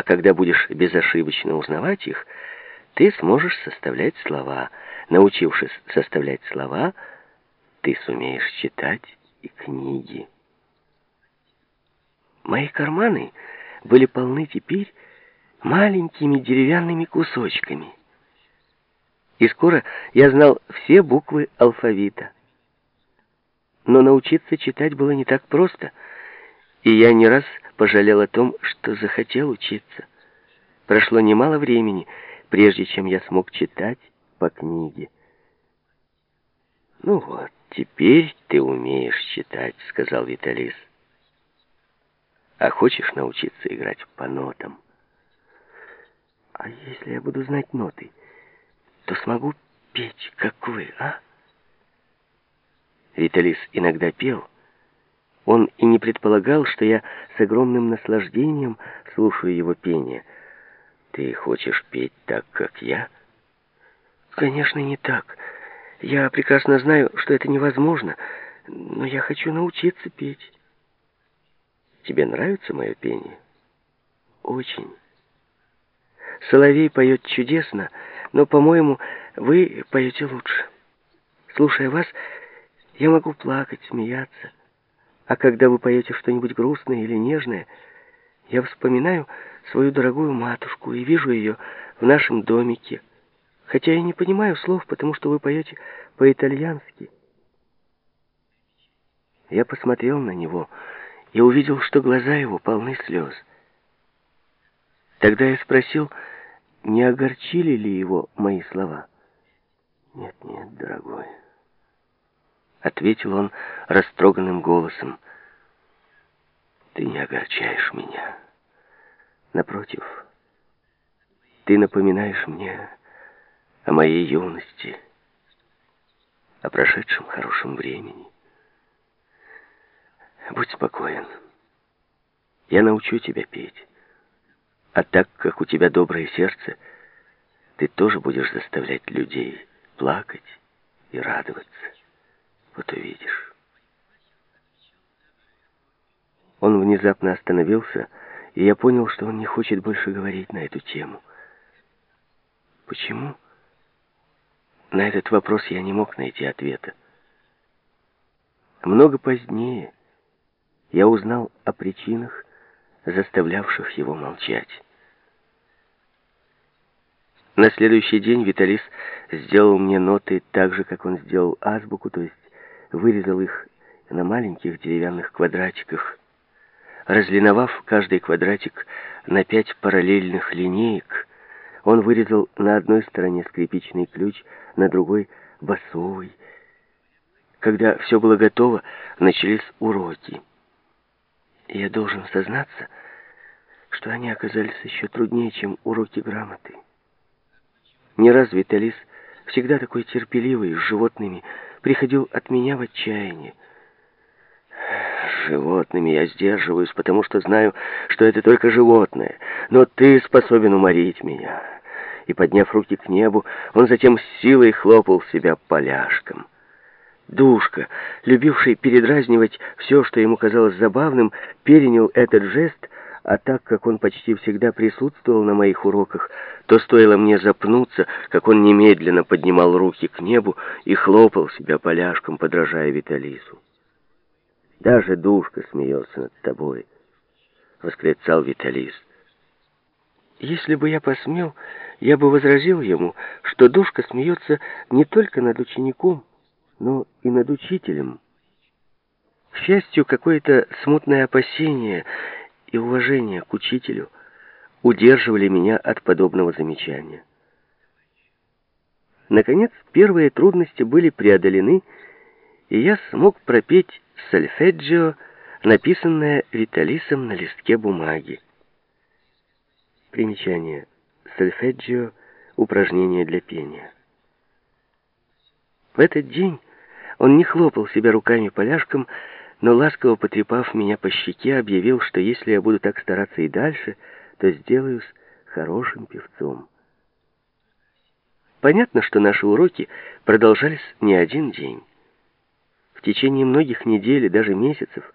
А когда будешь безошибочно узнавать их, ты сможешь составлять слова. Научившись составлять слова, ты сумеешь читать и книги. Мои карманы были полны теперь маленькими деревянными кусочками. И скоро я знал все буквы алфавита. Но научиться читать было не так просто, и я не раз пожалел о том, что захотел учиться. Прошло немало времени, прежде чем я смог читать по книге. «Ну вот, теперь ты умеешь читать», — сказал Виталис. «А хочешь научиться играть по нотам?» «А если я буду знать ноты, то смогу петь, как вы, а?» Виталис иногда пел. Он и не предполагал, что я с огромным наслаждением слушаю его пение. «Ты хочешь петь так, как я?» «Конечно, не так. Я прекрасно знаю, что это невозможно, но я хочу научиться петь». «Тебе нравится мое пение?» «Очень». Соловей поет чудесно, но, по-моему, вы поете лучше. Слушая вас, я могу плакать, смеяться. А когда вы поете что-нибудь грустное или нежное, я вспоминаю свою дорогую матушку и вижу ее в нашем домике. Хотя я не понимаю слов, потому что вы поете по-итальянски. Я посмотрел на него и увидел, что глаза его полны слез. Тогда я спросил, не огорчили ли его мои слова. «Нет, нет, дорогой», — ответил он растроганным голосом. «Ты не огорчаешь меня. Напротив, ты напоминаешь мне о моей юности, о прошедшем хорошем времени. Будь спокоен, я научу тебя петь». А так как у тебя доброе сердце, ты тоже будешь заставлять людей плакать и радоваться. Вот увидишь. Он внезапно остановился, и я понял, что он не хочет больше говорить на эту тему. Почему? На этот вопрос я не мог найти ответа. Много позднее я узнал о причинах, заставлявших его молчать. На следующий день Виталис сделал мне ноты так же, как он сделал азбуку, то есть вырезал их на маленьких деревянных квадратиках, разлиновав каждый квадратик на пять параллельных линеек, он вырезал на одной стороне скрипичный ключ, на другой — басовый. Когда все было готово, начались уроки. Я должен сознаться, что они оказались еще труднее, чем уроки грамоты. Не раз Виталис, всегда такой терпеливый, с животными, приходил от меня в отчаяние. Животными я сдерживаюсь, потому что знаю, что это только животное. Но ты способен уморить меня. И, подняв руки к небу, он затем с силой хлопал себя поляшком. Душка, любивший передразнивать все, что ему казалось забавным, перенял этот жест, а так как он почти всегда присутствовал на моих уроках, то стоило мне запнуться, как он немедленно поднимал руки к небу и хлопал себя поляшком, подражая Виталису. «Даже Душка смеется над тобой», — восклицал Виталис. Если бы я посмел, я бы возразил ему, что Душка смеется не только над учеником, но и над учителем. К счастью, какое-то смутное опасение и уважение к учителю удерживали меня от подобного замечания. Наконец, первые трудности были преодолены, и я смог пропеть сольфеджио, написанное Виталисом на листке бумаги. Примечание. Сольфеджио — упражнение для пения. В этот день он не хлопал себя руками поляшком, но, ласково потрепав меня по щеке, объявил, что если я буду так стараться и дальше, то сделаюсь хорошим певцом. Понятно, что наши уроки продолжались не один день. В течение многих недель и даже месяцев